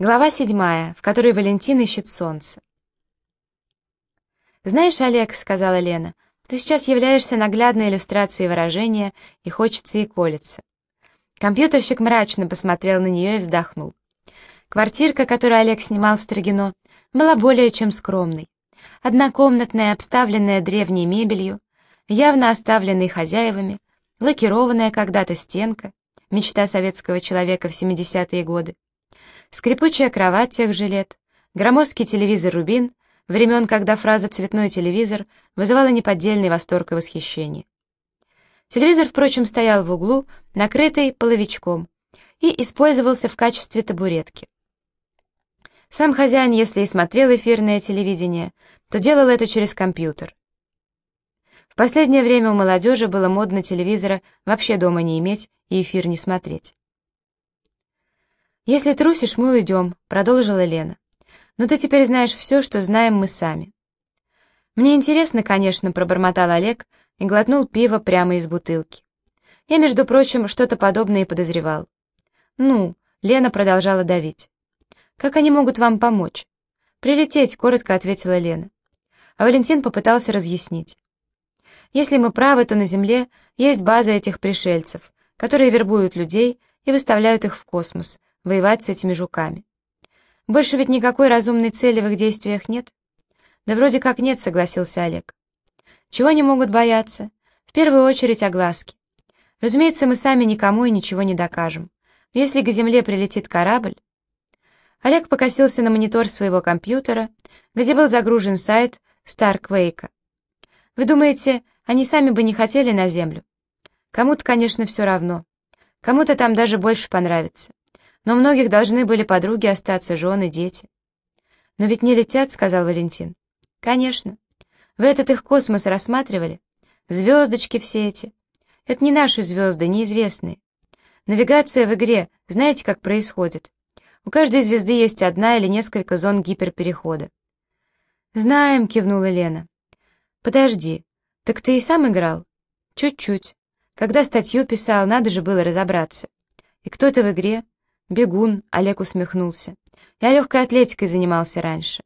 Глава седьмая, в которой Валентин ищет солнце. «Знаешь, Олег», — сказала Лена, — «ты сейчас являешься наглядной иллюстрацией выражения, и хочется и колется». Компьютерщик мрачно посмотрел на нее и вздохнул. Квартирка, которую Олег снимал в Строгино, была более чем скромной. Однокомнатная, обставленная древней мебелью, явно оставленной хозяевами, лакированная когда-то стенка, мечта советского человека в 70-е годы, скрипучая кровать тех же лет, громоздкий телевизор «Рубин», времен, когда фраза «цветной телевизор» вызывала неподдельный восторг и восхищение. Телевизор, впрочем, стоял в углу, накрытый половичком, и использовался в качестве табуретки. Сам хозяин, если и смотрел эфирное телевидение, то делал это через компьютер. В последнее время у молодежи было модно телевизора вообще дома не иметь и эфир не смотреть. «Если трусишь, мы уйдем», — продолжила Лена. «Но ты теперь знаешь все, что знаем мы сами». «Мне интересно, конечно», — пробормотал Олег и глотнул пиво прямо из бутылки. «Я, между прочим, что-то подобное и подозревал». «Ну», — Лена продолжала давить. «Как они могут вам помочь?» «Прилететь», — коротко ответила Лена. А Валентин попытался разъяснить. «Если мы правы, то на Земле есть база этих пришельцев, которые вербуют людей и выставляют их в космос, воевать с этими жуками. Больше ведь никакой разумной цели в их действиях нет? Да вроде как нет, согласился Олег. Чего они могут бояться? В первую очередь огласки. Разумеется, мы сами никому и ничего не докажем. Но если к Земле прилетит корабль... Олег покосился на монитор своего компьютера, где был загружен сайт Старквейка. Вы думаете, они сами бы не хотели на Землю? Кому-то, конечно, все равно. Кому-то там даже больше понравится. Но многих должны были подруги остаться, жены, дети. «Но ведь не летят», — сказал Валентин. «Конечно. Вы этот их космос рассматривали? Звездочки все эти. Это не наши звезды, неизвестные. Навигация в игре, знаете, как происходит? У каждой звезды есть одна или несколько зон гиперперехода». «Знаем», — кивнула Лена. «Подожди, так ты и сам играл?» «Чуть-чуть. Когда статью писал, надо же было разобраться. И кто ты в игре?» «Бегун», — Олег усмехнулся. «Я легкой атлетикой занимался раньше».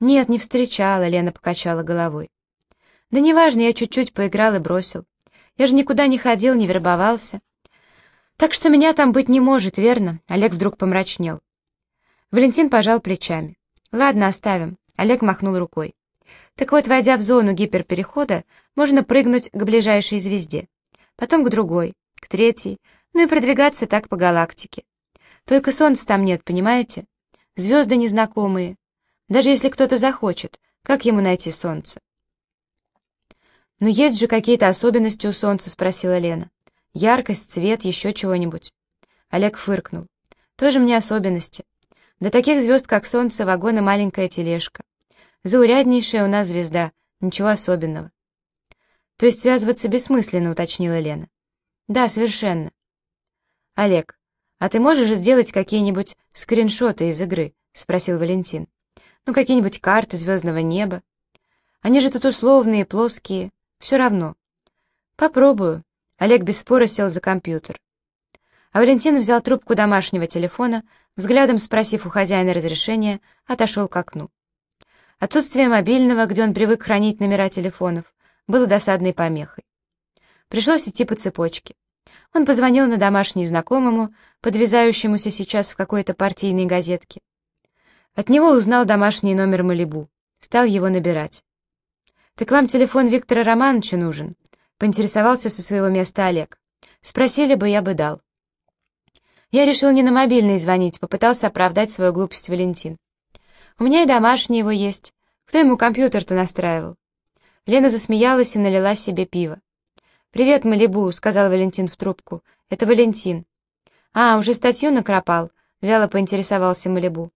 «Нет, не встречала», — Лена покачала головой. «Да неважно, я чуть-чуть поиграл и бросил. Я же никуда не ходил, не вербовался. Так что меня там быть не может, верно?» Олег вдруг помрачнел. Валентин пожал плечами. «Ладно, оставим», — Олег махнул рукой. «Так вот, войдя в зону гиперперехода, можно прыгнуть к ближайшей звезде, потом к другой, к третьей, ну и продвигаться так по галактике. Только солнца там нет, понимаете? Звезды незнакомые. Даже если кто-то захочет, как ему найти солнце? «Но есть же какие-то особенности у солнца?» — спросила Лена. «Яркость, цвет, еще чего-нибудь?» Олег фыркнул. «Тоже мне особенности. До таких звезд, как солнце, вагон и маленькая тележка. Зауряднейшая у нас звезда, ничего особенного». «То есть связываться бессмысленно», — уточнила Лена. «Да, совершенно». «Олег, «А ты можешь сделать какие-нибудь скриншоты из игры?» — спросил Валентин. «Ну, какие-нибудь карты звездного неба. Они же тут условные, плоские. Все равно». «Попробую». Олег без спора сел за компьютер. А Валентин взял трубку домашнего телефона, взглядом спросив у хозяина разрешения, отошел к окну. Отсутствие мобильного, где он привык хранить номера телефонов, было досадной помехой. Пришлось идти по цепочке. Он позвонил на домашний знакомому, подвязающемуся сейчас в какой-то партийной газетке. От него узнал домашний номер Малибу. Стал его набирать. «Так вам телефон Виктора Романовича нужен?» Поинтересовался со своего места Олег. «Спросили бы, я бы дал». Я решил не на мобильный звонить, попытался оправдать свою глупость Валентин. «У меня и домашний его есть. Кто ему компьютер-то настраивал?» Лена засмеялась и налила себе пиво. «Привет, Малибу», — сказал Валентин в трубку. «Это Валентин». «А, уже статью накропал?» — вяло поинтересовался Малибу.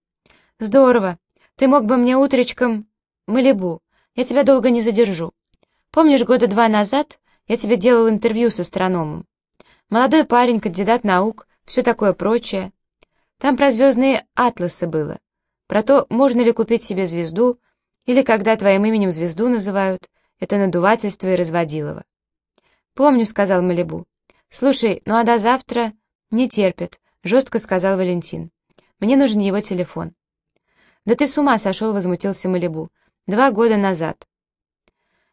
«Здорово. Ты мог бы мне утречком...» «Малибу, я тебя долго не задержу. Помнишь, года два назад я тебе делал интервью с астрономом? Молодой парень, кандидат наук, все такое прочее. Там про звездные атласы было. Про то, можно ли купить себе звезду, или когда твоим именем звезду называют, это надувательство и разводилово. «Помню», — сказал Малибу. «Слушай, ну а до завтра...» «Не терпит», — жестко сказал Валентин. Мне нужен его телефон». «Да ты с ума сошел», — возмутился Малибу. «Два года назад».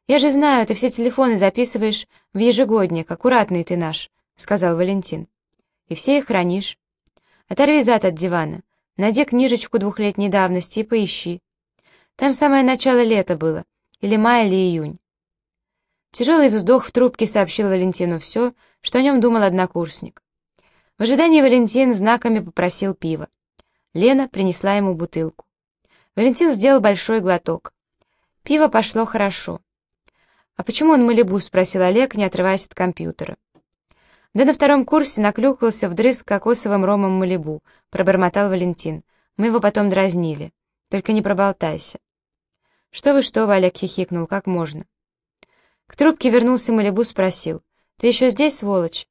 «Я же знаю, ты все телефоны записываешь в ежегодник, аккуратный ты наш», — сказал Валентин. «И все их хранишь. Оторви зад от дивана, найди книжечку двухлетней давности и поищи. Там самое начало лета было, или май, или июнь. Тяжелый вздох в трубке сообщил Валентину все, что о нем думал однокурсник. В ожидании Валентин знаками попросил пива. Лена принесла ему бутылку. Валентин сделал большой глоток. Пиво пошло хорошо. «А почему он Малибу?» — спросил Олег, не отрываясь от компьютера. «Да на втором курсе наклюкался вдрызг кокосовым ромом Малибу», — пробормотал Валентин. «Мы его потом дразнили. Только не проболтайся». «Что вы, что вы?» — Олег хихикнул. «Как можно?» К трубке вернулся Малибу, спросил. «Ты еще здесь, сволочь?»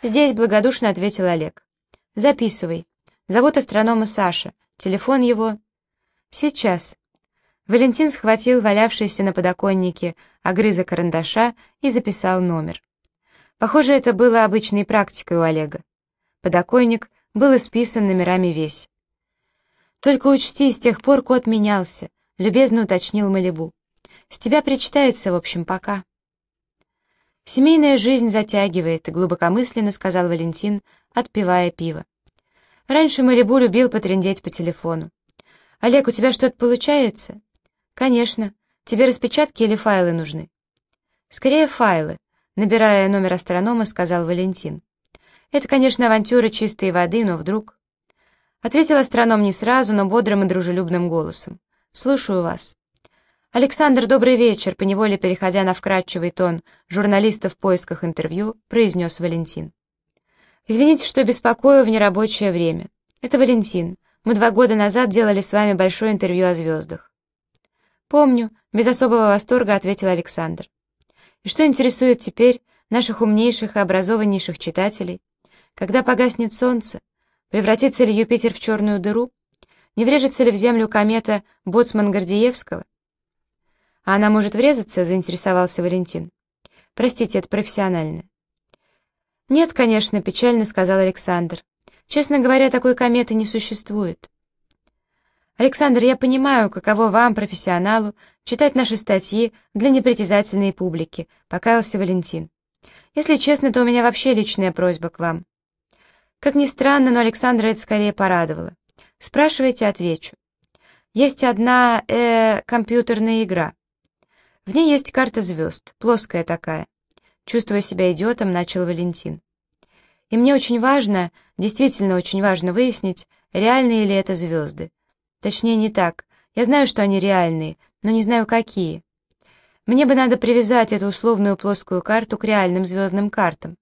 «Здесь», — благодушно ответил Олег. «Записывай. Зовут астронома Саша. Телефон его...» «Сейчас». Валентин схватил валявшийся на подоконнике огрызок карандаша и записал номер. Похоже, это было обычной практикой у Олега. Подоконник был исписан номерами весь. «Только учти, с тех пор код менялся», — любезно уточнил Малибу. «С тебя причитается, в общем, пока». «Семейная жизнь затягивает», — глубокомысленно сказал Валентин, отпивая пиво. «Раньше Малибу любил потрендеть по телефону. Олег, у тебя что-то получается?» «Конечно. Тебе распечатки или файлы нужны?» «Скорее файлы», — набирая номер астронома, сказал Валентин. «Это, конечно, авантюра чистой воды, но вдруг...» Ответил астроном не сразу, но бодрым и дружелюбным голосом. «Слушаю вас». «Александр, добрый вечер», поневоле переходя на вкрадчивый тон журналиста в поисках интервью, произнес Валентин. «Извините, что беспокою в нерабочее время. Это Валентин. Мы два года назад делали с вами большое интервью о звездах». «Помню», — без особого восторга ответил Александр. «И что интересует теперь наших умнейших и образованнейших читателей? Когда погаснет солнце, Превратится ли Юпитер в черную дыру? Не врежется ли в Землю комета Боцман-Гордиевского? А она может врезаться, заинтересовался Валентин. Простите, это профессионально. Нет, конечно, печально сказал Александр. Честно говоря, такой кометы не существует. Александр, я понимаю, каково вам, профессионалу, читать наши статьи для непритязательной публики, покаялся Валентин. Если честно, то у меня вообще личная просьба к вам. Как ни странно, но Александра это скорее порадовало. Спрашивайте, отвечу. Есть одна, э, компьютерная игра. В ней есть карта звезд, плоская такая. Чувствуя себя идиотом, начал Валентин. И мне очень важно, действительно очень важно выяснить, реальные ли это звезды. Точнее, не так. Я знаю, что они реальные, но не знаю, какие. Мне бы надо привязать эту условную плоскую карту к реальным звездным картам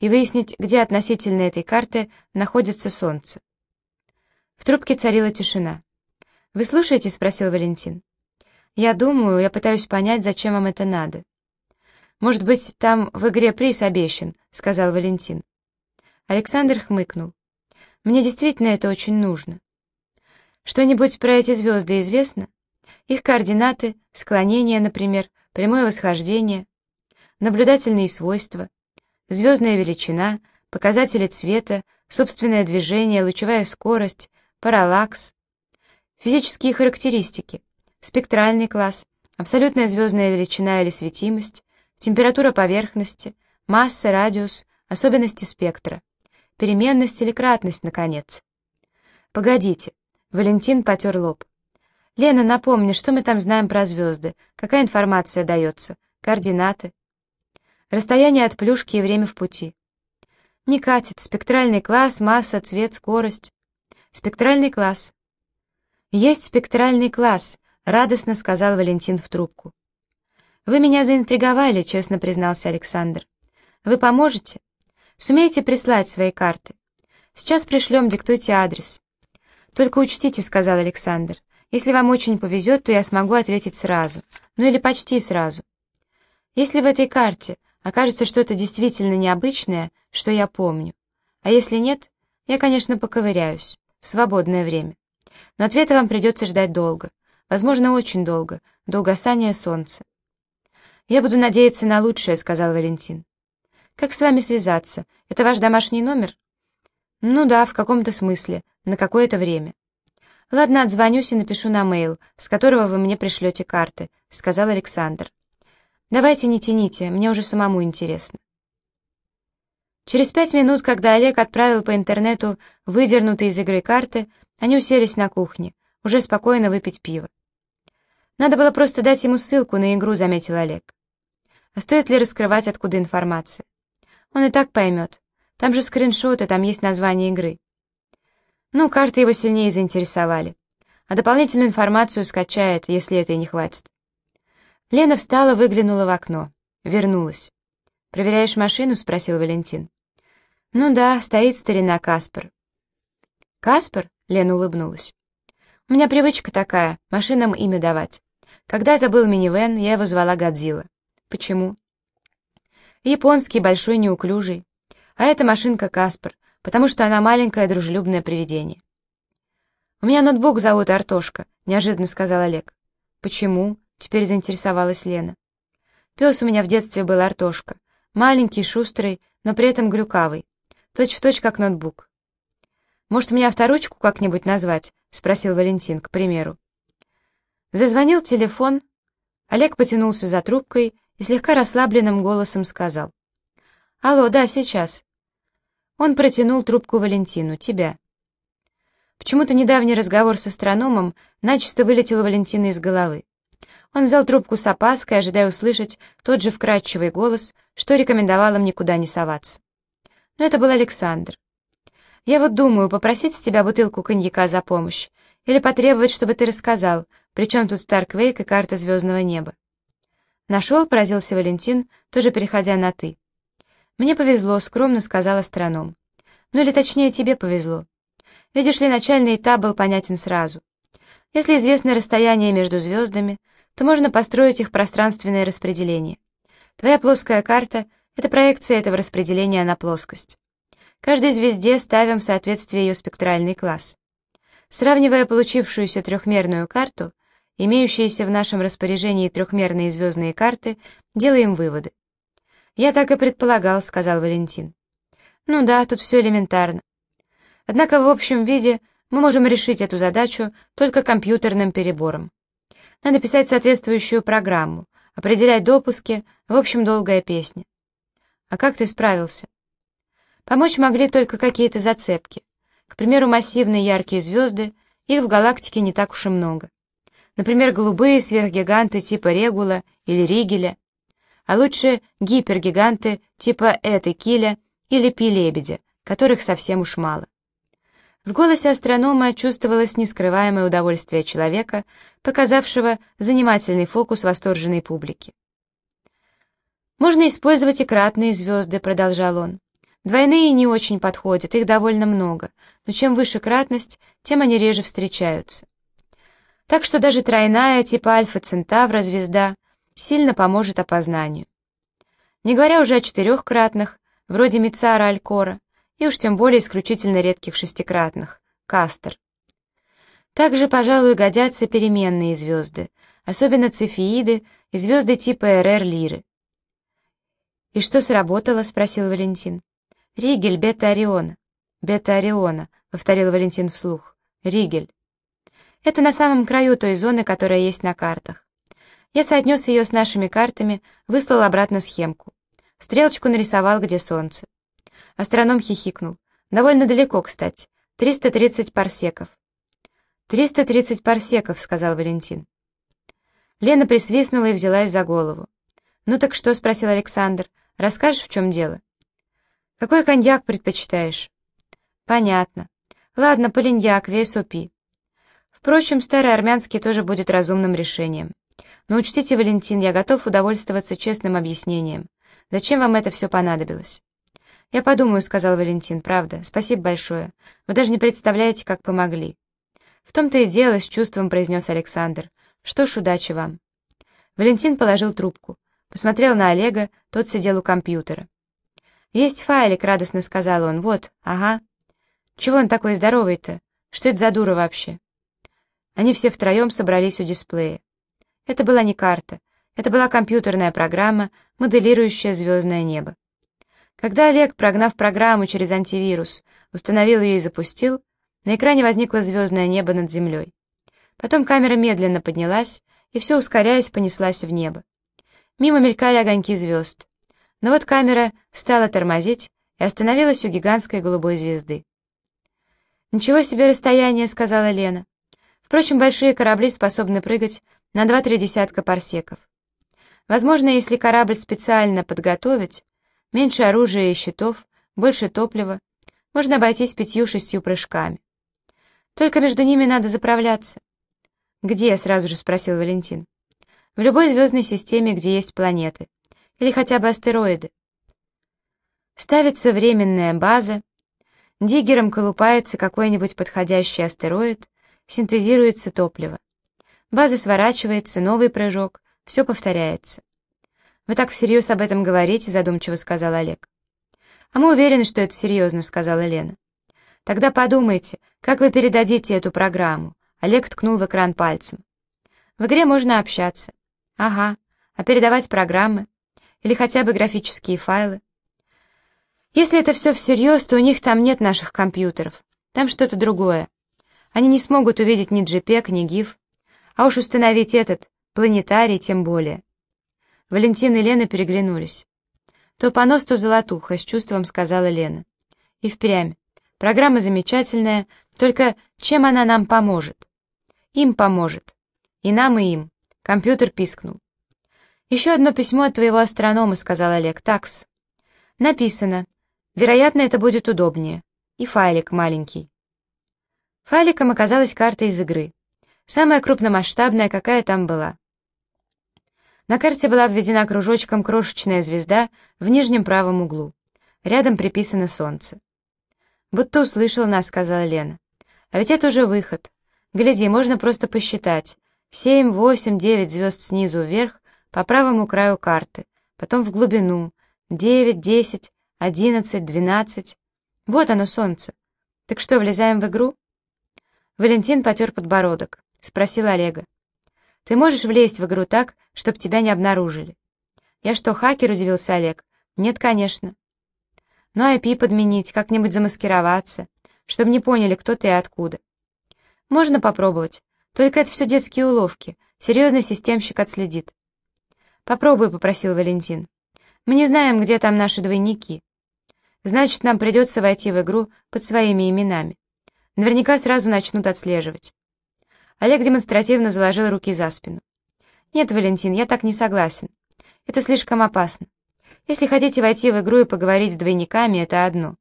и выяснить, где относительно этой карты находится Солнце. В трубке царила тишина. «Вы слушаете?» — спросил Валентин. «Я думаю, я пытаюсь понять, зачем вам это надо». «Может быть, там в игре приз обещан», — сказал Валентин. Александр хмыкнул. «Мне действительно это очень нужно». «Что-нибудь про эти звезды известно? Их координаты, склонения, например, прямое восхождение, наблюдательные свойства, звездная величина, показатели цвета, собственное движение, лучевая скорость, параллакс, физические характеристики, спектральный класс, абсолютная звездная величина или светимость, температура поверхности, масса, радиус, особенности спектра, переменность или кратность, наконец. Погодите, Валентин потер лоб. Лена, напомни, что мы там знаем про звезды, какая информация дается, координаты, Расстояние от плюшки и время в пути. Не катит. Спектральный класс, масса, цвет, скорость. Спектральный класс. Есть спектральный класс, радостно сказал Валентин в трубку. Вы меня заинтриговали, честно признался Александр. Вы поможете? Сумеете прислать свои карты? Сейчас пришлем, диктуйте адрес. Только учтите, сказал Александр. Если вам очень повезет, то я смогу ответить сразу. Ну или почти сразу. Если в этой карте окажется что-то действительно необычное, что я помню. А если нет, я, конечно, поковыряюсь, в свободное время. Но ответа вам придется ждать долго, возможно, очень долго, до угасания солнца. «Я буду надеяться на лучшее», — сказал Валентин. «Как с вами связаться? Это ваш домашний номер?» Ну да, в каком-то смысле, на какое-то время. Ладно, отзвонюсь и напишу на мейл, с которого вы мне пришлете карты, сказал Александр. Давайте не тяните, мне уже самому интересно. Через пять минут, когда Олег отправил по интернету выдернутые из игры карты, они уселись на кухне, уже спокойно выпить пиво. Надо было просто дать ему ссылку на игру, заметил Олег. А стоит ли раскрывать, откуда информация? Он и так поймет. Там же скриншоты, там есть название игры. Ну, карты его сильнее заинтересовали. А дополнительную информацию скачает, если это и не хватит. Лена встала, выглянула в окно. Вернулась. «Проверяешь машину?» — спросил Валентин. «Ну да, стоит старина Каспар». «Каспар?» — Лена улыбнулась. «У меня привычка такая, машинам имя давать. Когда-то был минивэн, я его звала Годзилла. Почему?» «Японский, большой, неуклюжий. А эта машинка Каспар, потому что она маленькое дружелюбное привидение». «У меня ноутбук зовут Артошка», — неожиданно сказал Олег. «Почему?» — теперь заинтересовалась Лена. «Пес у меня в детстве был Артошка. Маленький, шустрый, но при этом глюкавый. Точь-в-точь, как ноутбук. «Может, мне авторучку как-нибудь назвать?» — спросил Валентин, к примеру. Зазвонил телефон. Олег потянулся за трубкой и слегка расслабленным голосом сказал. «Алло, да, сейчас». Он протянул трубку Валентину. «Тебя». Почему-то недавний разговор с астрономом начисто вылетел у Валентина из головы. Он взял трубку с опаской, ожидая услышать тот же вкрадчивый голос, что рекомендовал им никуда не соваться но это был Александр. «Я вот думаю, попросить с тебя бутылку коньяка за помощь или потребовать, чтобы ты рассказал, при чем тут Старквейк и карта звездного неба». «Нашел?» — поразился Валентин, тоже переходя на «ты». «Мне повезло», — скромно сказал астроном. «Ну или точнее, тебе повезло. Видишь ли, начальный этап был понятен сразу. Если известно расстояние между звездами, то можно построить их пространственное распределение. Твоя плоская карта это проекция этого распределения на плоскость. Каждой звезде ставим в соответствие ее спектральный класс. Сравнивая получившуюся трехмерную карту, имеющиеся в нашем распоряжении трехмерные звездные карты, делаем выводы. «Я так и предполагал», — сказал Валентин. «Ну да, тут все элементарно. Однако в общем виде мы можем решить эту задачу только компьютерным перебором. Надо писать соответствующую программу, определять допуски, в общем, долгая песня. А как ты справился? Помочь могли только какие-то зацепки. К примеру, массивные яркие звезды, их в галактике не так уж и много. Например, голубые сверхгиганты типа Регула или Ригеля, а лучше гипергиганты типа Эты Киля или Пи-Лебедя, которых совсем уж мало. В голосе астронома чувствовалось нескрываемое удовольствие человека, показавшего занимательный фокус восторженной публики. «Можно использовать и кратные звезды», — продолжал он. «Двойные не очень подходят, их довольно много, но чем выше кратность, тем они реже встречаются. Так что даже тройная, типа Альфа-Центавра звезда, сильно поможет опознанию. Не говоря уже о четырехкратных, вроде Мицара Алькора, и уж тем более исключительно редких шестикратных, Кастер. Также, пожалуй, годятся переменные звезды, особенно цефеиды и звезды типа РР Лиры. «И что сработало?» — спросил Валентин. «Ригель, бета Ориона». «Бета Ориона», — повторил Валентин вслух. «Ригель». «Это на самом краю той зоны, которая есть на картах. Я соотнес ее с нашими картами, выслал обратно схемку. Стрелочку нарисовал, где солнце. Астроном хихикнул. Довольно далеко, кстати. 330 парсеков. «330 парсеков», — сказал Валентин. Лена присвистнула и взялась за голову. «Ну так что?» — спросил Александр. Расскажешь, в чем дело?» «Какой коньяк предпочитаешь?» «Понятно. Ладно, полиньяк, вес опи». Впрочем, старый армянский тоже будет разумным решением. Но учтите, Валентин, я готов удовольствоваться честным объяснением. Зачем вам это все понадобилось?» «Я подумаю», — сказал Валентин, — «правда. Спасибо большое. Вы даже не представляете, как помогли». «В том-то и дело», — с чувством произнес Александр. «Что ж, удачи вам». Валентин положил трубку. Посмотрел на Олега, тот сидел у компьютера. «Есть файлик», — радостно сказал он. «Вот, ага». «Чего он такой здоровый-то? Что это за дура вообще?» Они все втроем собрались у дисплея. Это была не карта, это была компьютерная программа, моделирующая звездное небо. Когда Олег, прогнав программу через антивирус, Установил ее и запустил. На экране возникло звездное небо над землей. Потом камера медленно поднялась, и все, ускоряясь, понеслась в небо. Мимо мелькали огоньки звезд. Но вот камера стала тормозить и остановилась у гигантской голубой звезды. «Ничего себе расстояние», — сказала Лена. Впрочем, большие корабли способны прыгать на два-три десятка парсеков. Возможно, если корабль специально подготовить, меньше оружия и щитов, больше топлива, можно обойтись пятью-шестью прыжками. Только между ними надо заправляться. «Где?» — сразу же спросил Валентин. «В любой звездной системе, где есть планеты. Или хотя бы астероиды. Ставится временная база, диггером колупается какой-нибудь подходящий астероид, синтезируется топливо. База сворачивается, новый прыжок, все повторяется. «Вы так всерьез об этом говорите?» — задумчиво сказал Олег. «А мы уверены, что это серьезно», — сказала Лена. «Тогда подумайте, как вы передадите эту программу?» Олег ткнул в экран пальцем. «В игре можно общаться». «Ага. А передавать программы? Или хотя бы графические файлы?» «Если это все всерьез, то у них там нет наших компьютеров. Там что-то другое. Они не смогут увидеть ни JPEG, ни GIF. А уж установить этот, планетарий, тем более». Валентин и Лена переглянулись. «То понос, то золотуха», — с чувством сказала Лена. «И впрямь. Программа замечательная, только чем она нам поможет?» «Им поможет. И нам, и им». Компьютер пискнул. «Еще одно письмо от твоего астронома», — сказал Олег. «Такс». «Написано. Вероятно, это будет удобнее. И файлик маленький». Файликом оказалась карта из игры. Самая крупномасштабная, какая там была. На карте была обведена кружочком крошечная звезда в нижнем правом углу. Рядом приписано солнце. «Будто услышал нас», — сказала Лена. «А ведь это уже выход. Гляди, можно просто посчитать. Семь, восемь, девять звезд снизу вверх по правому краю карты, потом в глубину. Девять, десять, одиннадцать, двенадцать. Вот оно, солнце. Так что, влезаем в игру?» Валентин потер подбородок. Спросил Олега. Ты можешь влезть в игру так, чтобы тебя не обнаружили?» «Я что, хакер?» — удивился Олег. «Нет, конечно». «Ну, IP подменить, как-нибудь замаскироваться, чтобы не поняли, кто ты и откуда». «Можно попробовать, только это все детские уловки, серьезный системщик отследит». «Попробуй», — попросил Валентин. «Мы не знаем, где там наши двойники. Значит, нам придется войти в игру под своими именами. Наверняка сразу начнут отслеживать». Олег демонстративно заложил руки за спину. «Нет, Валентин, я так не согласен. Это слишком опасно. Если хотите войти в игру и поговорить с двойниками, это одно.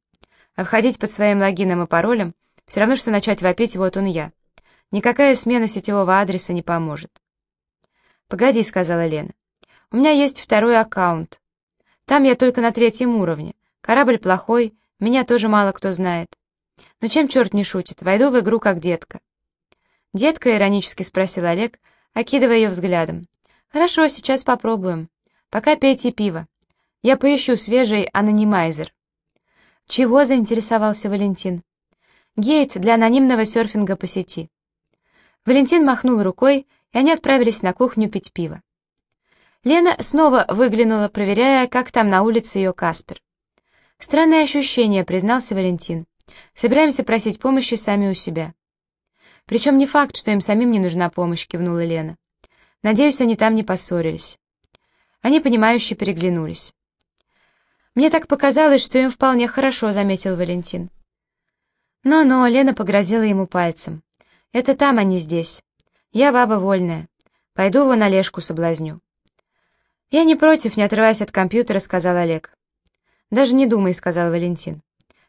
А входить под своим логином и паролем — все равно, что начать вопить «вот он я». Никакая смена сетевого адреса не поможет. «Погоди», — сказала Лена. «У меня есть второй аккаунт. Там я только на третьем уровне. Корабль плохой, меня тоже мало кто знает. Но чем черт не шутит, войду в игру как детка. «Детка?» — иронически спросил Олег, окидывая ее взглядом. «Хорошо, сейчас попробуем. Пока пейте пиво. Я поищу свежий анонимайзер». «Чего?» — заинтересовался Валентин. «Гейт для анонимного серфинга по сети». Валентин махнул рукой, и они отправились на кухню пить пиво. Лена снова выглянула, проверяя, как там на улице ее Каспер. «Странное ощущение», — признался Валентин. «Собираемся просить помощи сами у себя». «Причем не факт, что им самим не нужна помощь», — кивнула Лена. «Надеюсь, они там не поссорились». Они, понимающе переглянулись. «Мне так показалось, что им вполне хорошо», — заметил Валентин. «Но-но», — Лена погрозила ему пальцем. «Это там, а не здесь. Я баба вольная. Пойду его на Лешку соблазню». «Я не против, не отрываясь от компьютера», — сказал Олег. «Даже не думай», — сказал Валентин.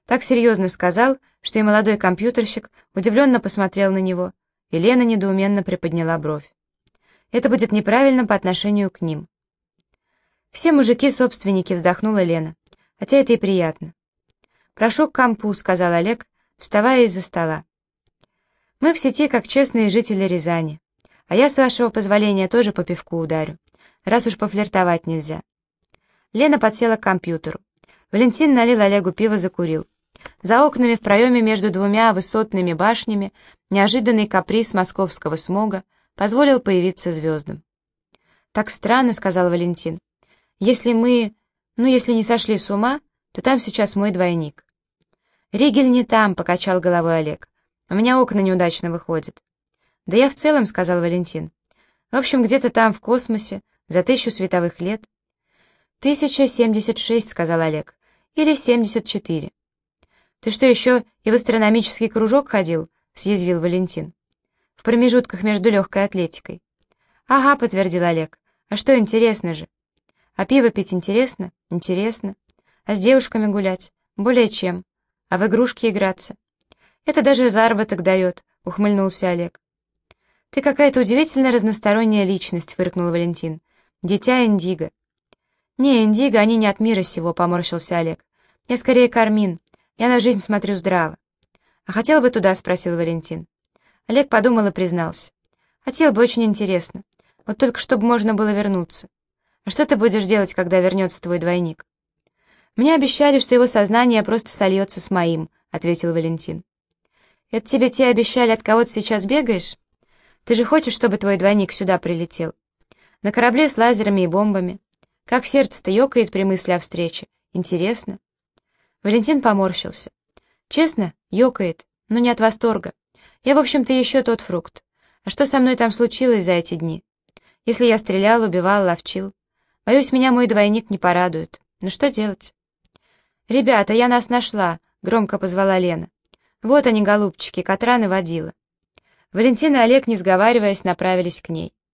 Так серьезно сказал, что и молодой компьютерщик удивленно посмотрел на него, и Лена недоуменно приподняла бровь. Это будет неправильно по отношению к ним. «Все мужики — собственники», — вздохнула Лена. «Хотя это и приятно». «Прошу к компу», — сказал Олег, вставая из-за стола. «Мы в сети, как честные жители Рязани. А я, с вашего позволения, тоже по пивку ударю, раз уж пофлиртовать нельзя». Лена подсела к компьютеру. Валентин налил Олегу пиво, закурил. За окнами в проеме между двумя высотными башнями неожиданный каприз московского смога позволил появиться звездам. «Так странно», — сказал Валентин. «Если мы... ну, если не сошли с ума, то там сейчас мой двойник». «Ригель не там», — покачал головой Олег. «У меня окна неудачно выходят». «Да я в целом», — сказал Валентин. «В общем, где-то там, в космосе, за тысячу световых лет». «Тысяча семьдесят шесть», — сказал Олег. «Или семьдесят четыре». «Ты что, еще и в астрономический кружок ходил?» — съязвил Валентин. «В промежутках между легкой атлетикой». «Ага», — подтвердил Олег. «А что, интересно же?» «А пиво пить интересно?» «Интересно». «А с девушками гулять?» «Более чем». «А в игрушки играться?» «Это даже заработок дает», — ухмыльнулся Олег. «Ты какая-то удивительно разносторонняя личность», — фыркнул Валентин. «Дитя Индиго». «Не, Индиго, они не от мира сего», — поморщился Олег. «Я скорее Кармин. Я на жизнь смотрю здраво». «А хотел бы туда?» — спросил Валентин. Олег подумал и признался. «Хотел бы, очень интересно. Вот только чтобы можно было вернуться. А что ты будешь делать, когда вернется твой двойник?» «Мне обещали, что его сознание просто сольется с моим», — ответил Валентин. «Это тебе те обещали, от кого ты сейчас бегаешь? Ты же хочешь, чтобы твой двойник сюда прилетел? На корабле с лазерами и бомбами. Как сердце-то ёкает при мысли о встрече. Интересно?» Валентин поморщился. «Честно, ёкает, но не от восторга. Я, в общем-то, еще тот фрукт. А что со мной там случилось за эти дни? Если я стрелял, убивал, ловчил. Боюсь, меня мой двойник не порадует. Ну что делать?» «Ребята, я нас нашла!» — громко позвала Лена. «Вот они, голубчики, Катран и водила». Валентин и Олег, не сговариваясь, направились к ней.